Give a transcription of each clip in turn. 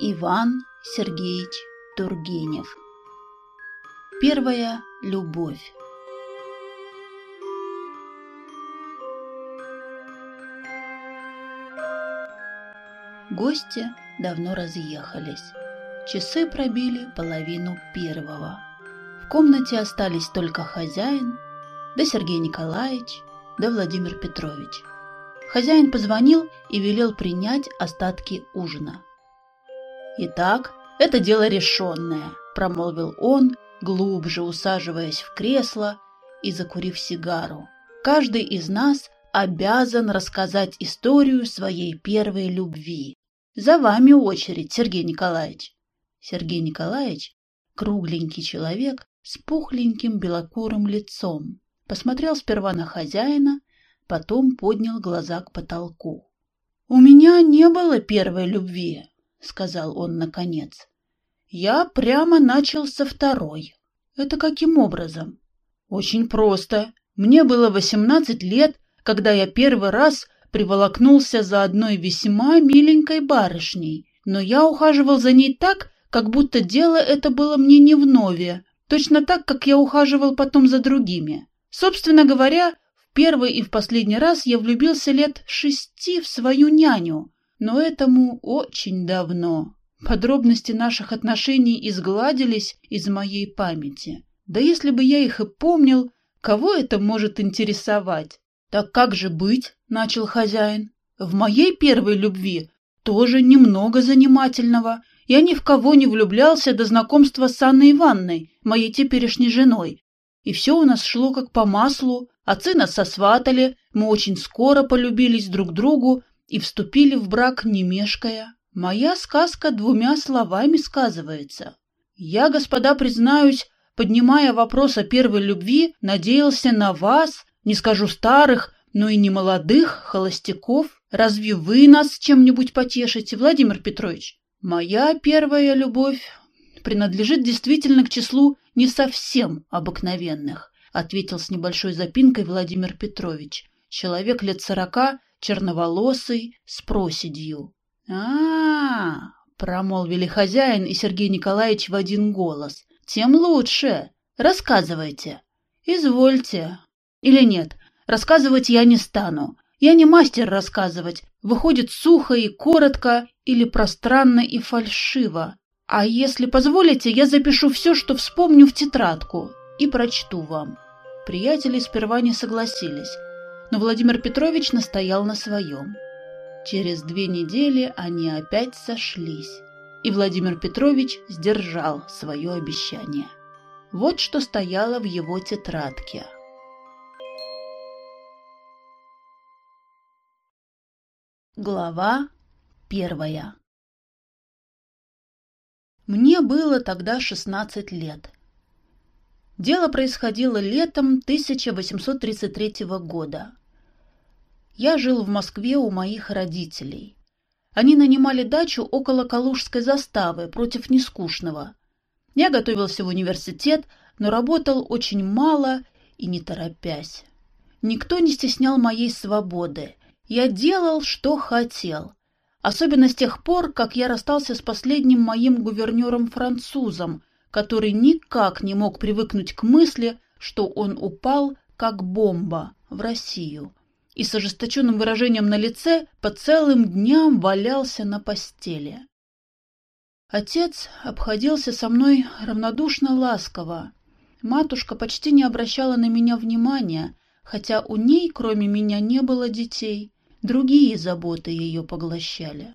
Иван Сергеевич Тургенев Первая любовь Гости давно разъехались. Часы пробили половину первого. В комнате остались только хозяин, да Сергей Николаевич, да Владимир Петрович. Хозяин позвонил и велел принять остатки ужина. «Итак, это дело решенное», — промолвил он, глубже усаживаясь в кресло и закурив сигару. «Каждый из нас обязан рассказать историю своей первой любви. За вами очередь, Сергей Николаевич». Сергей Николаевич, кругленький человек с пухленьким белокурым лицом, посмотрел сперва на хозяина, потом поднял глаза к потолку. «У меня не было первой любви», — сказал он наконец. «Я прямо начал со второй. Это каким образом?» «Очень просто. Мне было восемнадцать лет, когда я первый раз приволокнулся за одной весьма миленькой барышней, но я ухаживал за ней так, как будто дело это было мне не вновь, точно так, как я ухаживал потом за другими. Собственно говоря, первый и в последний раз я влюбился лет шести в свою няню, но этому очень давно. Подробности наших отношений изгладились из моей памяти. Да если бы я их и помнил, кого это может интересовать? Так как же быть, начал хозяин. В моей первой любви тоже немного занимательного. Я ни в кого не влюблялся до знакомства с Анной Ивановной, моей теперешней женой. И все у нас шло как по маслу, Отцы нас сосватали, мы очень скоро полюбились друг другу и вступили в брак не мешкая. Моя сказка двумя словами сказывается. Я, господа, признаюсь, поднимая вопрос о первой любви, надеялся на вас, не скажу старых, но и не молодых холостяков. Разве вы нас чем-нибудь потешите, Владимир Петрович? Моя первая любовь принадлежит действительно к числу не совсем обыкновенных ответил с небольшой запинкой Владимир Петрович. Человек лет сорока, черноволосый, с проседью. а, -а, -а промолвили хозяин и Сергей Николаевич в один голос. «Тем лучше. Рассказывайте». «Извольте». «Или нет, рассказывать я не стану. Я не мастер рассказывать. Выходит сухо и коротко или пространно и фальшиво. А если позволите, я запишу все, что вспомню в тетрадку и прочту вам». Приятели сперва не согласились, но Владимир Петрович настоял на своем. Через две недели они опять сошлись, и Владимир Петрович сдержал свое обещание. Вот что стояло в его тетрадке. Глава первая Мне было тогда шестнадцать лет. Дело происходило летом 1833 года. Я жил в Москве у моих родителей. Они нанимали дачу около Калужской заставы против Нескучного. Я готовился в университет, но работал очень мало и не торопясь. Никто не стеснял моей свободы. Я делал, что хотел. Особенно с тех пор, как я расстался с последним моим гувернером-французом – который никак не мог привыкнуть к мысли, что он упал, как бомба, в Россию, и с ожесточенным выражением на лице по целым дням валялся на постели. Отец обходился со мной равнодушно ласково. Матушка почти не обращала на меня внимания, хотя у ней, кроме меня, не было детей. Другие заботы ее поглощали.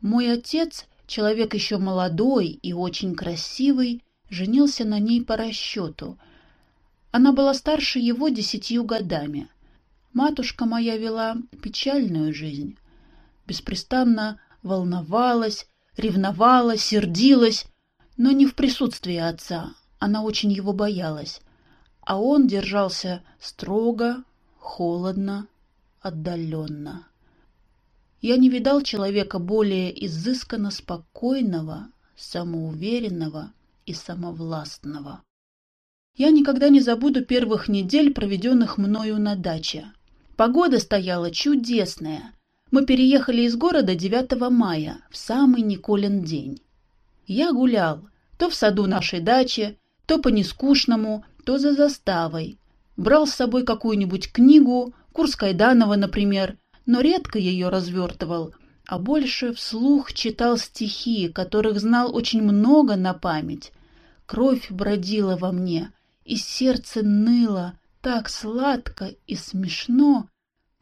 Мой отец — Человек еще молодой и очень красивый женился на ней по расчету. Она была старше его десятью годами. Матушка моя вела печальную жизнь. Беспрестанно волновалась, ревновала, сердилась, но не в присутствии отца. Она очень его боялась. А он держался строго, холодно, отдаленно. Я не видал человека более изысканно спокойного, самоуверенного и самовластного. Я никогда не забуду первых недель, проведенных мною на даче. Погода стояла чудесная. Мы переехали из города 9 мая, в самый Николин день. Я гулял, то в саду нашей дачи, то по нескучному, то за заставой. Брал с собой какую-нибудь книгу, курс Кайданова, например, но редко ее развертывал, а больше вслух читал стихи, которых знал очень много на память. Кровь бродила во мне, и сердце ныло так сладко и смешно.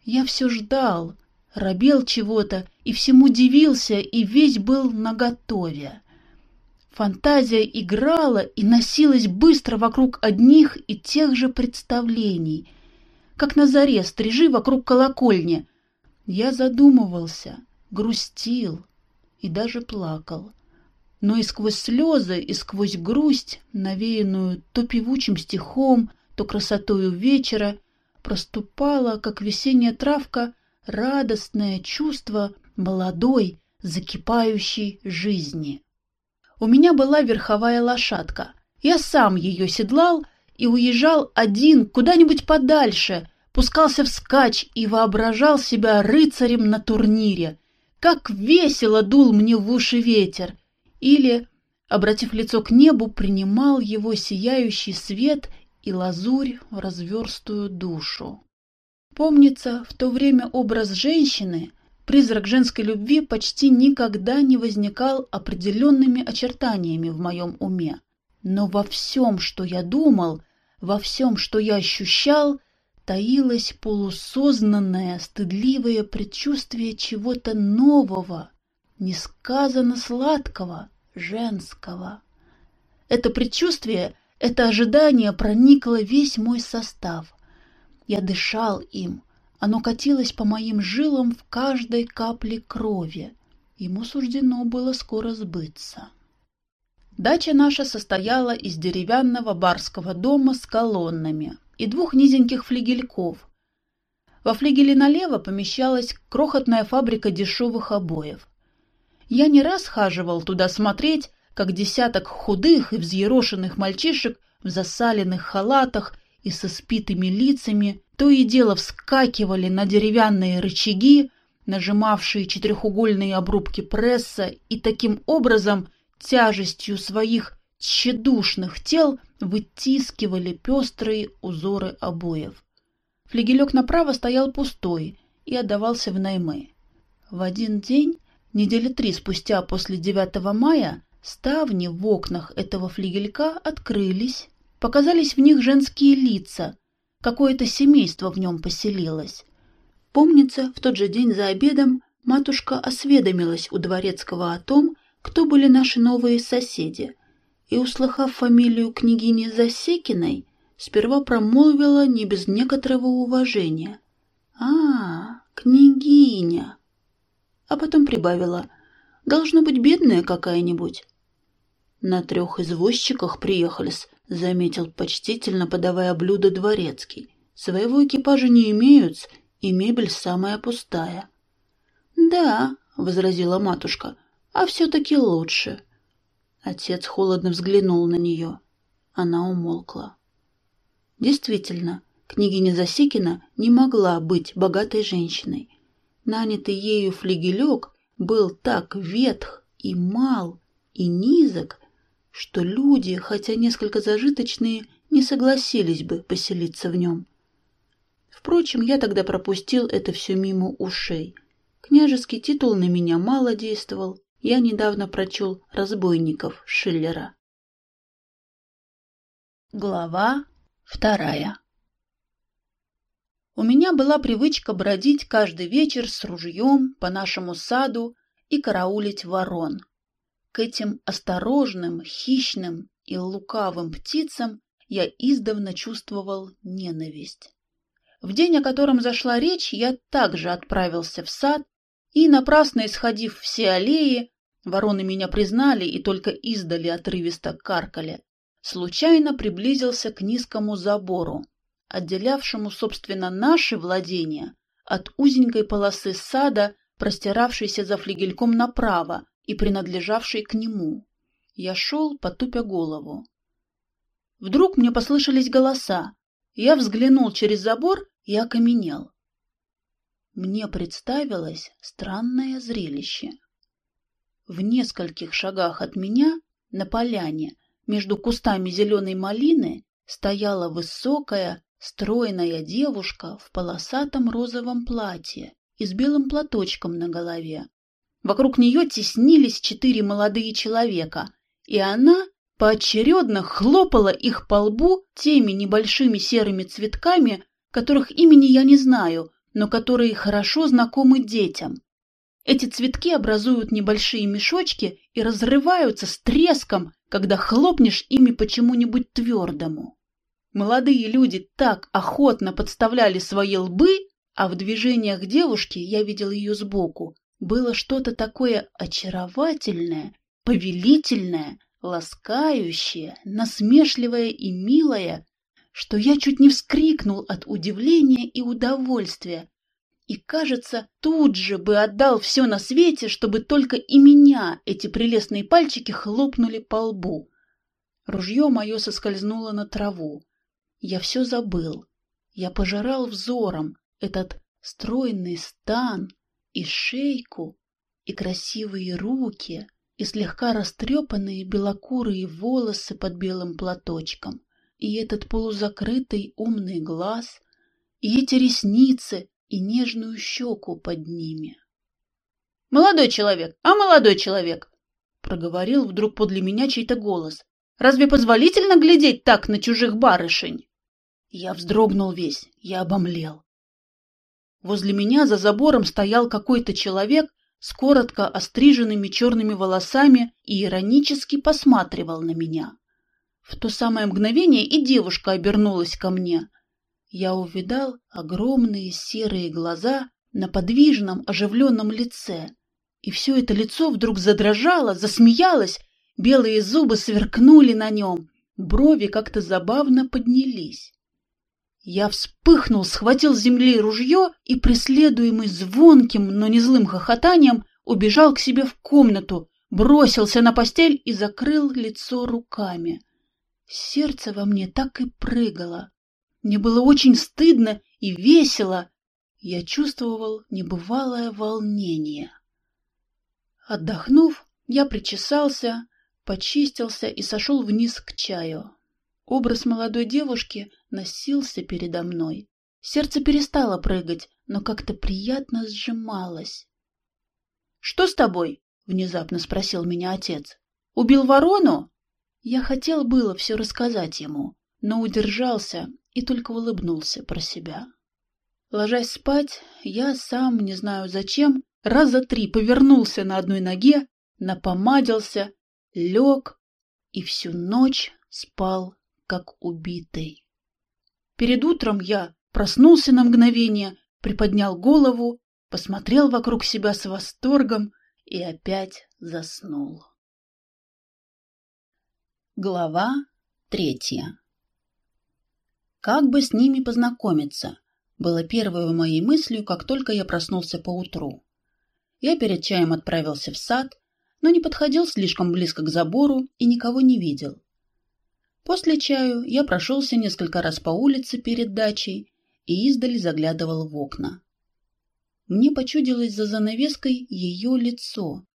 Я все ждал, робел чего-то и всему дивился, и весь был наготове. Фантазия играла и носилась быстро вокруг одних и тех же представлений, как на заре стрижи вокруг колокольни. Я задумывался, грустил и даже плакал но и сквозь слезы, и сквозь грусть, навеянную то певучим стихом, то красотою вечера, проступало, как весенняя травка, радостное чувство молодой, закипающей жизни. У меня была верховая лошадка. Я сам ее седлал и уезжал один куда-нибудь подальше, пускался вскачь и воображал себя рыцарем на турнире. Как весело дул мне в уши ветер! или, обратив лицо к небу, принимал его сияющий свет и лазурь в разверстую душу. Помнится, в то время образ женщины, призрак женской любви почти никогда не возникал определенными очертаниями в моем уме. Но во всем, что я думал, во всем, что я ощущал, таилось полусознанное, стыдливое предчувствие чего-то нового, несказанно сладкого, женского. Это предчувствие, это ожидание проникло весь мой состав. Я дышал им, оно катилось по моим жилам в каждой капле крови. Ему суждено было скоро сбыться. Дача наша состояла из деревянного барского дома с колоннами и двух низеньких флигельков. Во флигеле налево помещалась крохотная фабрика дешевых обоев. Я не раз хаживал туда смотреть, как десяток худых и взъерошенных мальчишек в засаленных халатах и со спитыми лицами то и дело вскакивали на деревянные рычаги, нажимавшие четырехугольные обрубки пресса, и таким образом тяжестью своих тщедушных тел вытискивали пестрые узоры обоев. Флигелек направо стоял пустой и отдавался в наймы. В один день Недели три спустя после 9 мая ставни в окнах этого флигелька открылись, показались в них женские лица, какое-то семейство в нем поселилось. Помнится, в тот же день за обедом матушка осведомилась у дворецкого о том, кто были наши новые соседи, и, услыхав фамилию княгини Засекиной, сперва промолвила не без некоторого уважения. «А, княгиня!» а потом прибавила. «Должно быть бедная какая-нибудь». «На трех извозчиках приехались», — заметил почтительно, подавая блюдо дворецкий. «Своего экипажа не имеют, и мебель самая пустая». «Да», — возразила матушка, — «а все-таки лучше». Отец холодно взглянул на нее. Она умолкла. Действительно, княгиня Засекина не могла быть богатой женщиной. Нанятый ею флигелек был так ветх и мал и низок, что люди, хотя несколько зажиточные, не согласились бы поселиться в нем. Впрочем, я тогда пропустил это все мимо ушей. Княжеский титул на меня мало действовал. Я недавно прочел «Разбойников» Шиллера. Глава вторая у меня была привычка бродить каждый вечер с ружьем по нашему саду и караулить ворон. К этим осторожным, хищным и лукавым птицам я издавна чувствовал ненависть. В день, о котором зашла речь, я также отправился в сад и, напрасно исходив все аллеи, вороны меня признали и только издали отрывисто каркали, случайно приблизился к низкому забору, отделявшему, собственно, наши владения от узенькой полосы сада, простиравшейся за флигельком направо и принадлежавшей к нему. Я шел, потупя голову. Вдруг мне послышались голоса. Я взглянул через забор и окаменел. мне представилось странное зрелище. В нескольких шагах от меня, на поляне, между кустами зеленой малины, стояла высокая, стройная девушка в полосатом розовом платье и с белым платочком на голове. Вокруг нее теснились четыре молодые человека, и она поочередно хлопала их по лбу теми небольшими серыми цветками, которых имени я не знаю, но которые хорошо знакомы детям. Эти цветки образуют небольшие мешочки и разрываются с треском, когда хлопнешь ими почему-нибудь твердому. Молодые люди так охотно подставляли свои лбы, а в движениях девушки, я видел ее сбоку, было что-то такое очаровательное, повелительное, ласкающее, насмешливое и милое, что я чуть не вскрикнул от удивления и удовольствия, и, кажется, тут же бы отдал все на свете, чтобы только и меня эти прелестные пальчики хлопнули по лбу. Ружье мое соскользнуло на траву. Я все забыл. Я пожирал взором этот стройный стан и шейку, и красивые руки, и слегка растрепанные белокурые волосы под белым платочком, и этот полузакрытый умный глаз, и эти ресницы, и нежную щеку под ними. — Молодой человек, а молодой человек! — проговорил вдруг подле меня чей-то голос. — Разве позволительно глядеть так на чужих барышень? Я вздрогнул весь, я обомлел. Возле меня за забором стоял какой-то человек с коротко остриженными черными волосами и иронически посматривал на меня. В то самое мгновение и девушка обернулась ко мне. Я увидал огромные серые глаза на подвижном оживленном лице, и все это лицо вдруг задрожало, засмеялось, белые зубы сверкнули на нем, брови как-то забавно поднялись. Я вспыхнул, схватил с земли ружье и, преследуемый звонким, но не злым хохотанием, убежал к себе в комнату, бросился на постель и закрыл лицо руками. Сердце во мне так и прыгало. Мне было очень стыдно и весело. Я чувствовал небывалое волнение. Отдохнув, я причесался, почистился и сошел вниз к чаю. Образ молодой девушки носился передо мной. Сердце перестало прыгать, но как-то приятно сжималось. — Что с тобой? — внезапно спросил меня отец. — Убил ворону? Я хотел было все рассказать ему, но удержался и только улыбнулся про себя. Ложась спать, я сам, не знаю зачем, раза три повернулся на одной ноге, напомадился, лег и всю ночь спал, как убитый. Перед утром я проснулся на мгновение, приподнял голову, посмотрел вокруг себя с восторгом и опять заснул. Глава третья Как бы с ними познакомиться, было первой моей мыслью, как только я проснулся поутру. Я перед чаем отправился в сад, но не подходил слишком близко к забору и никого не видел. После чаю я прошелся несколько раз по улице перед дачей и издали заглядывал в окна. Мне почудилось за занавеской ее лицо,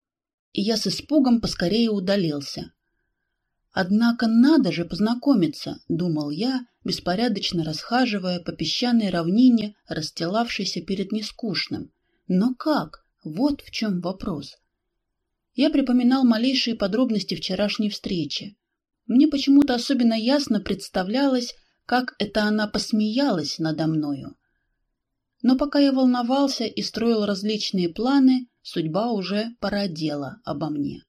и я с испугом поскорее удалился. Однако надо же познакомиться, думал я, беспорядочно расхаживая по песчаной равнине, расстилавшейся перед нескучным. Но как? Вот в чем вопрос. Я припоминал малейшие подробности вчерашней встречи. Мне почему-то особенно ясно представлялось, как это она посмеялась надо мною. Но пока я волновался и строил различные планы, судьба уже породела обо мне.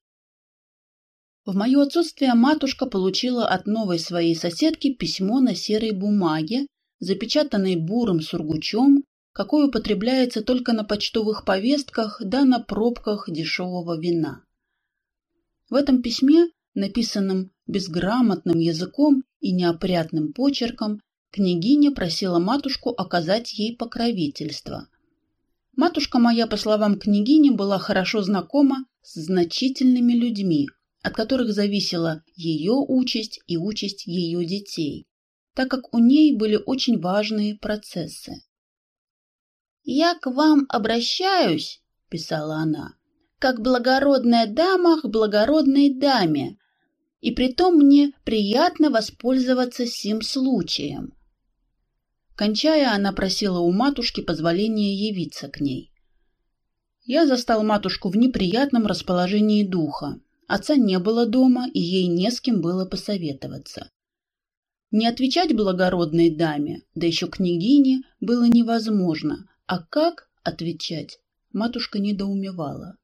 В мое отсутствие матушка получила от новой своей соседки письмо на серой бумаге, запечатанной бурым сургучом, какой употребляется только на почтовых повестках да на пробках дешевого вина. В этом письме, написанном безграмотным языком и неопрятным почерком, княгиня просила матушку оказать ей покровительство. Матушка моя, по словам княгини, была хорошо знакома с значительными людьми, от которых зависела ее участь и участь ее детей, так как у ней были очень важные процессы. «Я к вам обращаюсь», — писала она, — «как благородная дама к благородной даме, и притом мне приятно воспользоваться сим случаем». Кончая, она просила у матушки позволения явиться к ней. Я застал матушку в неприятном расположении духа. Отца не было дома, и ей не с кем было посоветоваться. Не отвечать благородной даме, да еще княгине, было невозможно, а как отвечать, матушка недоумевала.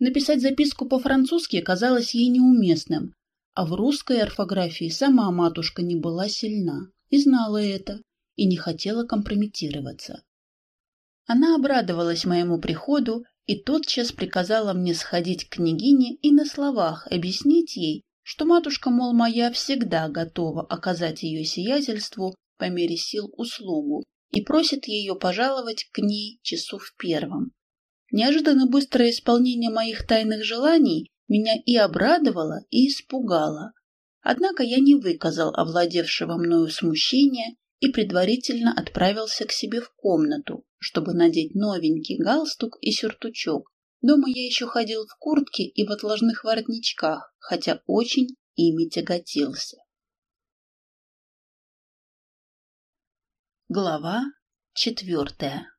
Написать записку по-французски казалось ей неуместным, а в русской орфографии сама матушка не была сильна и знала это, и не хотела компрометироваться. Она обрадовалась моему приходу и тотчас приказала мне сходить к княгине и на словах объяснить ей, что матушка, мол, моя всегда готова оказать ее сиятельству по мере сил услугу и просит ее пожаловать к ней часу в первом. Неожиданно быстрое исполнение моих тайных желаний меня и обрадовало, и испугало. Однако я не выказал овладевшего мною смущения и предварительно отправился к себе в комнату, чтобы надеть новенький галстук и сюртучок, Дома я еще ходил в куртке и в отложных воротничках, хотя очень ими тяготился. Глава четвертая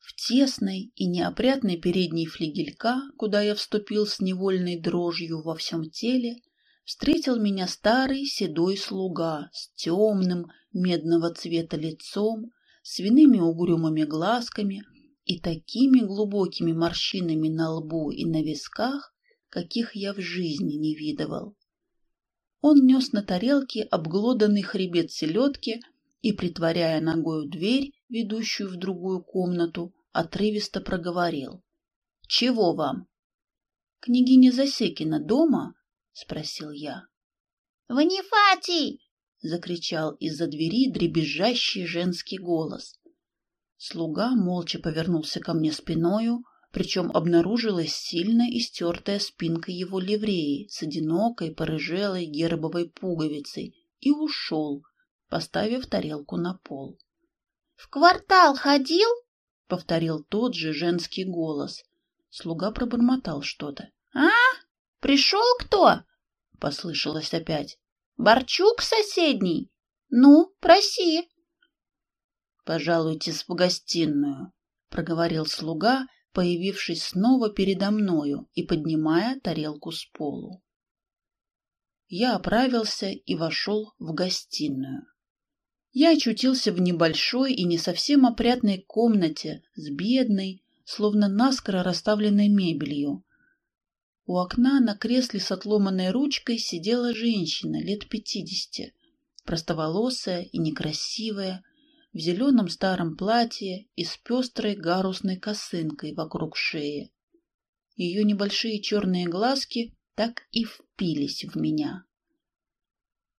В тесной и неопрятной передней флигелька, куда я вступил с невольной дрожью во всем теле, встретил меня старый седой слуга с темным медного цвета лицом, свиными угрюмыми глазками, и такими глубокими морщинами на лбу и на висках, каких я в жизни не видывал. Он нес на тарелке обглоданный хребет селедки и, притворяя ногою дверь, ведущую в другую комнату, отрывисто проговорил. — Чего вам? — Княгиня Засекина дома? — спросил я. — Ванифатий! — закричал из-за двери дребезжащий женский голос. Слуга молча повернулся ко мне спиною, причем обнаружилась сильно истертая спинка его ливреи с одинокой порыжелой гербовой пуговицей и ушел, поставив тарелку на пол. — В квартал ходил? — повторил тот же женский голос. Слуга пробормотал что-то. — А? Пришел кто? — послышалось опять. — Борчук соседний? Ну, проси. «Пожалуйтесь в гостиную», — проговорил слуга, появившись снова передо мною и поднимая тарелку с полу. Я оправился и вошел в гостиную. Я очутился в небольшой и не совсем опрятной комнате с бедной, словно наскоро расставленной мебелью. У окна на кресле с отломанной ручкой сидела женщина лет пятидесяти, простоволосая и некрасивая, в зеленом старом платье и с пестрой гарусной косынкой вокруг шеи. Ее небольшие черные глазки так и впились в меня.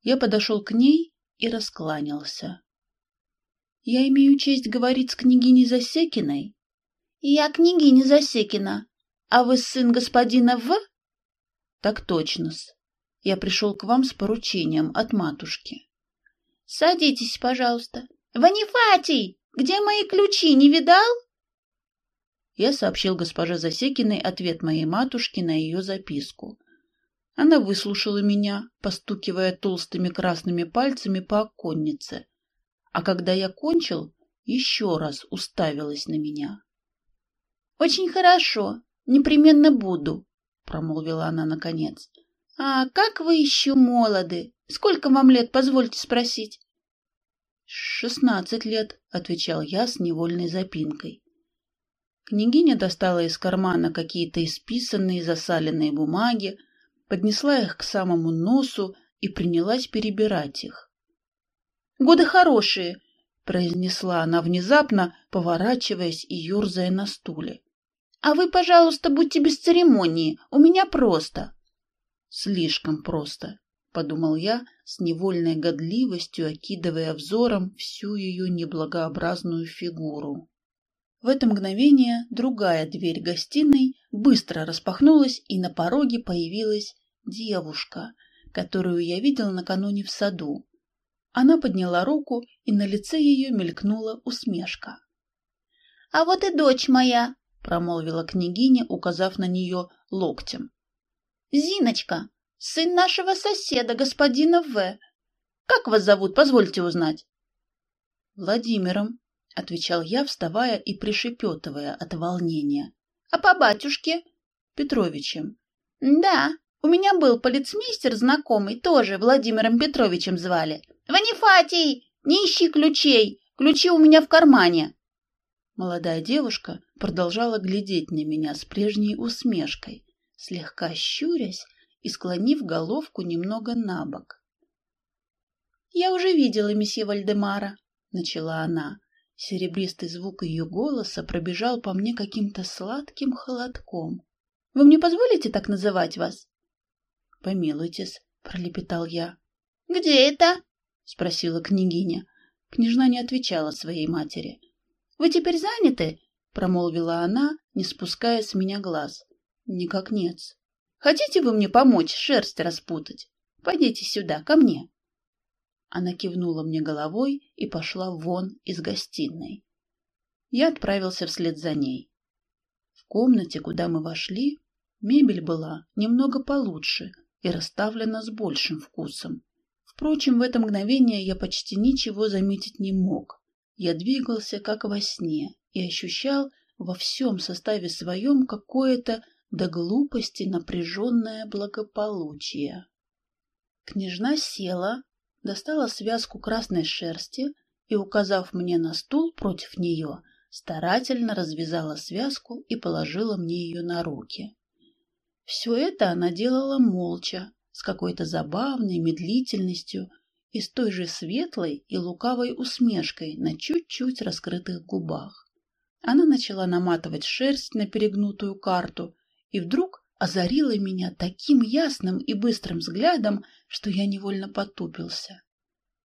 Я подошел к ней и раскланялся. — Я имею честь говорить с княгиней Засекиной? — Я княгиня Засекина. А вы сын господина В? — Так точно-с. Я пришел к вам с поручением от матушки. — Садитесь, пожалуйста. Ванифатий, где мои ключи, не видал? Я сообщил госпоже Засекиной ответ моей матушки на ее записку. Она выслушала меня, постукивая толстыми красными пальцами по оконнице, а когда я кончил, еще раз уставилась на меня. — Очень хорошо, непременно буду, — промолвила она наконец. — А как вы еще молоды? Сколько вам лет, позвольте спросить? «Шестнадцать лет», — отвечал я с невольной запинкой. Княгиня достала из кармана какие-то исписанные засаленные бумаги, поднесла их к самому носу и принялась перебирать их. «Годы хорошие», — произнесла она внезапно, поворачиваясь и ерзая на стуле. «А вы, пожалуйста, будьте без церемонии, у меня просто». «Слишком просто», — подумал я, с невольной годливостью окидывая взором всю ее неблагообразную фигуру. В это мгновение другая дверь гостиной быстро распахнулась, и на пороге появилась девушка, которую я видел накануне в саду. Она подняла руку и на лице ее мелькнула усмешка. — А вот и дочь моя, — промолвила княгиня, указав на нее локтем. — Зиночка, сын нашего соседа, господина В. Как вас зовут, позвольте узнать? — Владимиром, — отвечал я, вставая и пришепетывая от волнения. — А по батюшке? — Петровичем. — Да, у меня был полицмейстер знакомый, тоже Владимиром Петровичем звали. — Ванифатий, не ищи ключей, ключи у меня в кармане. Молодая девушка продолжала глядеть на меня с прежней усмешкой, слегка щурясь и склонив головку немного на бок. «Я уже видела месье Вальдемара», — начала она. Серебристый звук ее голоса пробежал по мне каким-то сладким холодком. «Вы мне позволите так называть вас?» «Помилуйтесь», — пролепетал я. «Где это?» — спросила княгиня. Княжна не отвечала своей матери. «Вы теперь заняты?» — промолвила она, не спуская с меня глаз. «Никак нет». «Хотите вы мне помочь шерсть распутать? Пойдите сюда, ко мне». Она кивнула мне головой и пошла вон из гостиной. Я отправился вслед за ней. В комнате, куда мы вошли, мебель была немного получше и расставлена с большим вкусом. Впрочем, в это мгновение я почти ничего заметить не мог. Я двигался, как во сне, и ощущал во всем составе своем какое-то до глупости напряженное благополучие. Княжна села, достала связку красной шерсти и, указав мне на стул против нее, старательно развязала связку и положила мне ее на руки. Все это она делала молча, с какой-то забавной медлительностью и с той же светлой и лукавой усмешкой на чуть-чуть раскрытых губах. Она начала наматывать шерсть на перегнутую карту и вдруг озарила меня таким ясным и быстрым взглядом, что я невольно потупился.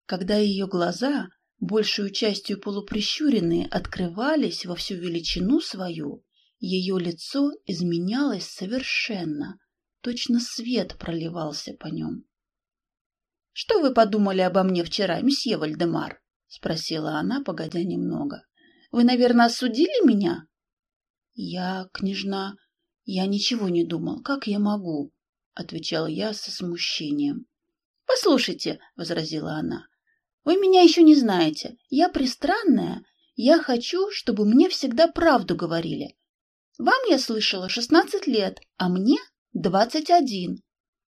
Когда ее глаза, большую частью полуприщуренные, открывались во всю величину свою, ее лицо изменялось совершенно, точно свет проливался по нем. — Что вы подумали обо мне вчера, месье Вальдемар? — спросила она, погодя немного. — Вы, наверное, осудили меня? — Я, княжна, я ничего не думал. Как я могу? — отвечал я со смущением. — Послушайте, — возразила она, — вы меня еще не знаете. Я пристранная. Я хочу, чтобы мне всегда правду говорили. Вам, я слышала, шестнадцать лет, а мне двадцать один.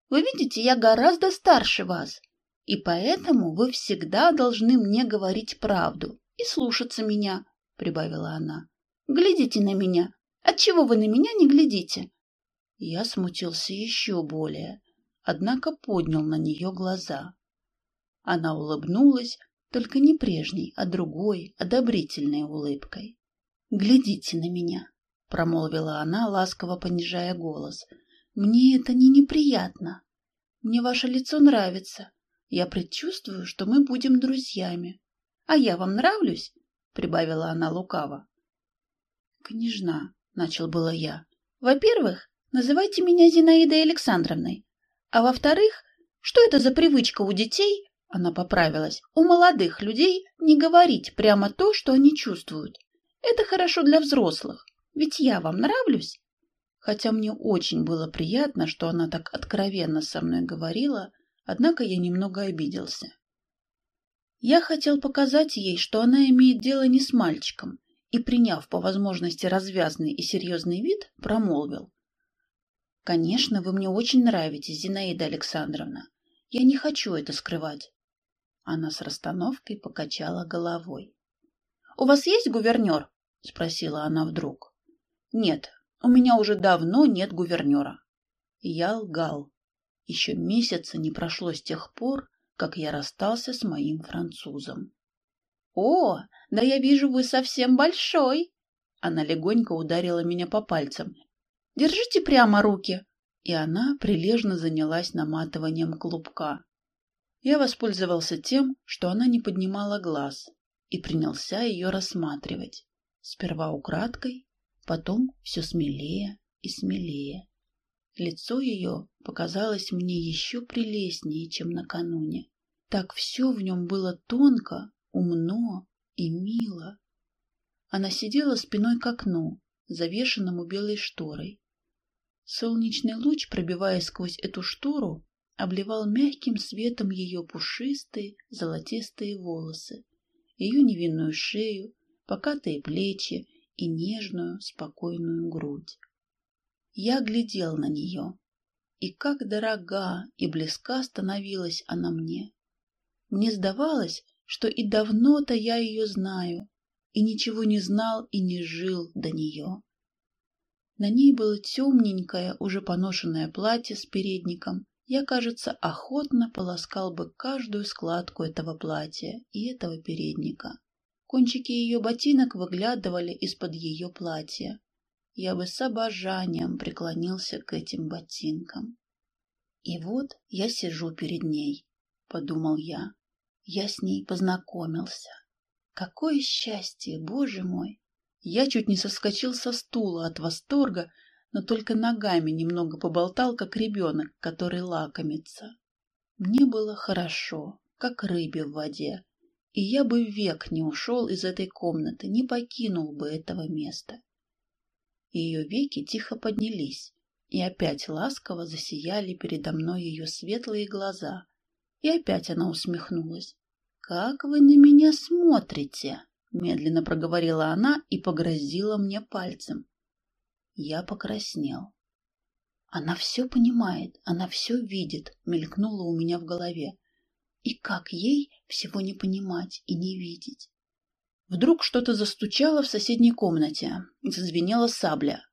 Вы видите, я гораздо старше вас, и поэтому вы всегда должны мне говорить правду и слушаться меня, — прибавила она. — Глядите на меня. Отчего вы на меня не глядите? Я смутился еще более, однако поднял на нее глаза. Она улыбнулась, только не прежней, а другой, одобрительной улыбкой. — Глядите на меня, — промолвила она, ласково понижая голос. Мне это не неприятно. Мне ваше лицо нравится. Я предчувствую, что мы будем друзьями. А я вам нравлюсь? — прибавила она лукаво. — Княжна, — начал было я. — Во-первых, называйте меня Зинаидой Александровной. А во-вторых, что это за привычка у детей, она поправилась, у молодых людей не говорить прямо то, что они чувствуют. Это хорошо для взрослых. Ведь я вам нравлюсь? Хотя мне очень было приятно, что она так откровенно со мной говорила, однако я немного обиделся. Я хотел показать ей, что она имеет дело не с мальчиком, и, приняв по возможности развязный и серьезный вид, промолвил. «Конечно, вы мне очень нравитесь, Зинаида Александровна. Я не хочу это скрывать». Она с расстановкой покачала головой. «У вас есть гувернер?» — спросила она вдруг. «Нет, у меня уже давно нет гувернера. Я лгал. Еще месяца не прошло с тех пор, как я расстался с моим французом. — О, да я вижу, вы совсем большой! Она легонько ударила меня по пальцам. — Держите прямо руки! И она прилежно занялась наматыванием клубка. Я воспользовался тем, что она не поднимала глаз, и принялся ее рассматривать. Сперва украдкой, потом все смелее и смелее. Лицо ее показалось мне еще прелестнее, чем накануне. Так все в нем было тонко, умно и мило. Она сидела спиной к окну, завешенному белой шторой. Солнечный луч, пробиваясь сквозь эту штору, обливал мягким светом ее пушистые золотистые волосы, ее невинную шею, покатые плечи и нежную, спокойную грудь. Я глядел на нее, и как дорога и близка становилась она мне. Мне сдавалось, что и давно-то я ее знаю, и ничего не знал и не жил до нее. На ней было темненькое, уже поношенное платье с передником. Я, кажется, охотно полоскал бы каждую складку этого платья и этого передника. Кончики ее ботинок выглядывали из-под ее платья. Я бы с обожанием преклонился к этим ботинкам. И вот я сижу перед ней, — подумал я. Я с ней познакомился. Какое счастье, боже мой! Я чуть не соскочил со стула от восторга, но только ногами немного поболтал, как ребенок, который лакомится. Мне было хорошо, как рыбе в воде, и я бы век не ушел из этой комнаты, не покинул бы этого места. Ее веки тихо поднялись, и опять ласково засияли передо мной ее светлые глаза, и опять она усмехнулась. «Как вы на меня смотрите?» — медленно проговорила она и погрозила мне пальцем. Я покраснел. «Она все понимает, она все видит», — мелькнуло у меня в голове. И как ей всего не понимать и не видеть? Вдруг что-то застучало в соседней комнате. Зазвенела сабля.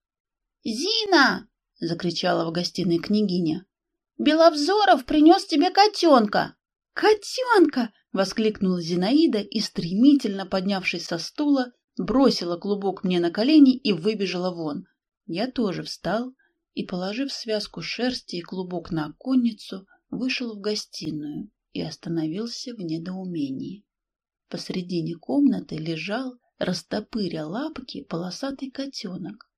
«Зина!» — закричала в гостиной княгиня. «Беловзоров принес тебе котенка!» «Котенка!» — воскликнула Зинаида и, стремительно поднявшись со стула, бросила клубок мне на колени и выбежала вон. Я тоже встал и, положив связку шерсти и клубок на оконницу, вышел в гостиную и остановился в недоумении. Посредине комнаты лежал, растопыря лапки, полосатый котенок.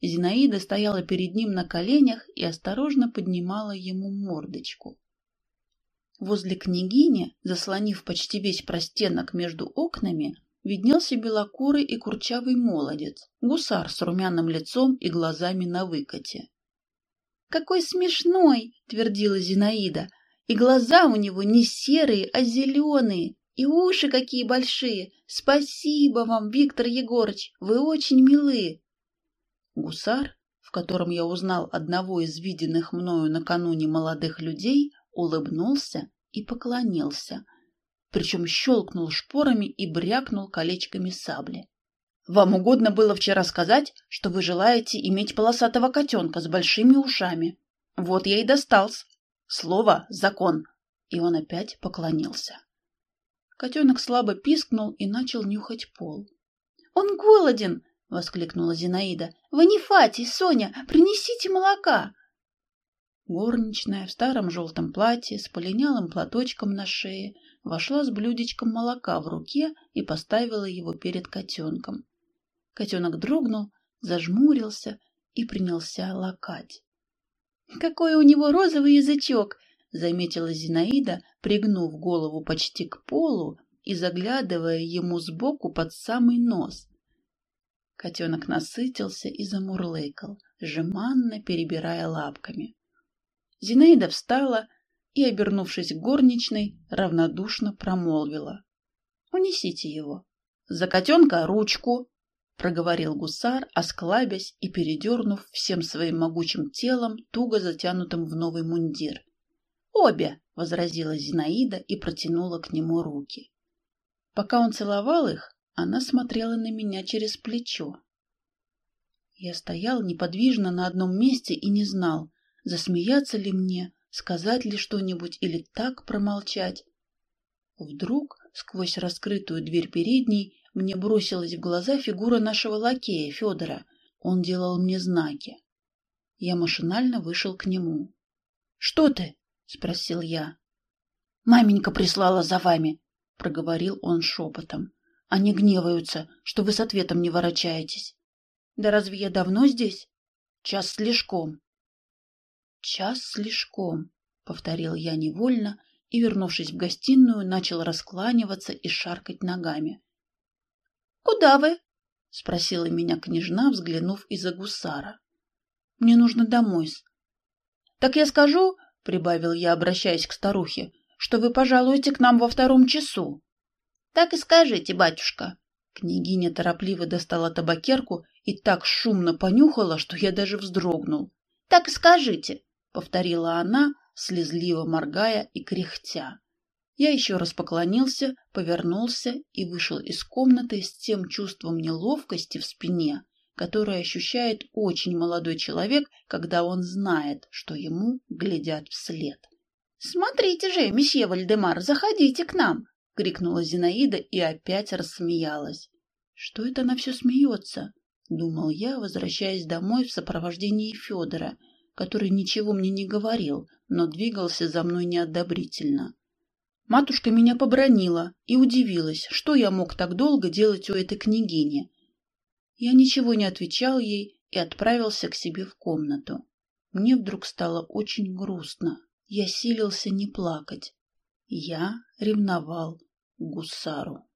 Зинаида стояла перед ним на коленях и осторожно поднимала ему мордочку. Возле княгини, заслонив почти весь простенок между окнами, виднелся белокурый и курчавый молодец, гусар с румяным лицом и глазами на выкате. «Какой смешной!» — твердила Зинаида. «И глаза у него не серые, а зеленые, и уши какие большие! Спасибо вам, Виктор Егорыч, вы очень милы!» Гусар, в котором я узнал одного из виденных мною накануне молодых людей, улыбнулся и поклонился, причем щелкнул шпорами и брякнул колечками сабли. «Вам угодно было вчера сказать, что вы желаете иметь полосатого котенка с большими ушами. Вот я и достался. Слово — закон». И он опять поклонился. Котенок слабо пискнул и начал нюхать пол. «Он голоден!» — воскликнула Зинаида. «Ванифатий, Соня, принесите молока!» Горничная в старом желтом платье с полинялым платочком на шее вошла с блюдечком молока в руке и поставила его перед котенком. Котенок дрогнул, зажмурился и принялся лакать. «Какой у него розовый язычок!» — заметила Зинаида, пригнув голову почти к полу и заглядывая ему сбоку под самый нос. Котенок насытился и замурлыкал, жеманно перебирая лапками. Зинаида встала и, обернувшись к горничной, равнодушно промолвила. — Унесите его. — За котенка ручку! — проговорил гусар, осклабясь и передернув всем своим могучим телом, туго затянутым в новый мундир. — Обе! — возразила Зинаида и протянула к нему руки. Пока он целовал их, она смотрела на меня через плечо. Я стоял неподвижно на одном месте и не знал, засмеяться ли мне, сказать ли что-нибудь или так промолчать. Вдруг, сквозь раскрытую дверь передней, мне бросилась в глаза фигура нашего лакея Федора. Он делал мне знаки. Я машинально вышел к нему. — Что ты? — спросил я. — Маменька прислала за вами, — проговорил он шепотом. — Они гневаются, что вы с ответом не ворочаетесь. — Да разве я давно здесь? — Час слишком. «Час слишком», — повторил я невольно и, вернувшись в гостиную, начал раскланиваться и шаркать ногами. — Куда вы? — спросила меня княжна, взглянув из-за гусара. — Мне нужно домой. — Так я скажу, — прибавил я, обращаясь к старухе, — что вы пожалуете к нам во втором часу. — Так и скажите, батюшка. Княгиня торопливо достала табакерку и так шумно понюхала, что я даже вздрогнул. — Так и скажите, — повторила она, слезливо моргая и кряхтя. Я еще раз поклонился, повернулся и вышел из комнаты с тем чувством неловкости в спине, которое ощущает очень молодой человек, когда он знает, что ему глядят вслед. «Смотрите же, месье Вальдемар, заходите к нам!» — крикнула Зинаида и опять рассмеялась. «Что это она все смеется?» — думал я, возвращаясь домой в сопровождении Федора, который ничего мне не говорил, но двигался за мной неодобрительно. Матушка меня побронила и удивилась, что я мог так долго делать у этой княгини. Я ничего не отвечал ей и отправился к себе в комнату. Мне вдруг стало очень грустно. Я силился не плакать. Я ревновал гусару.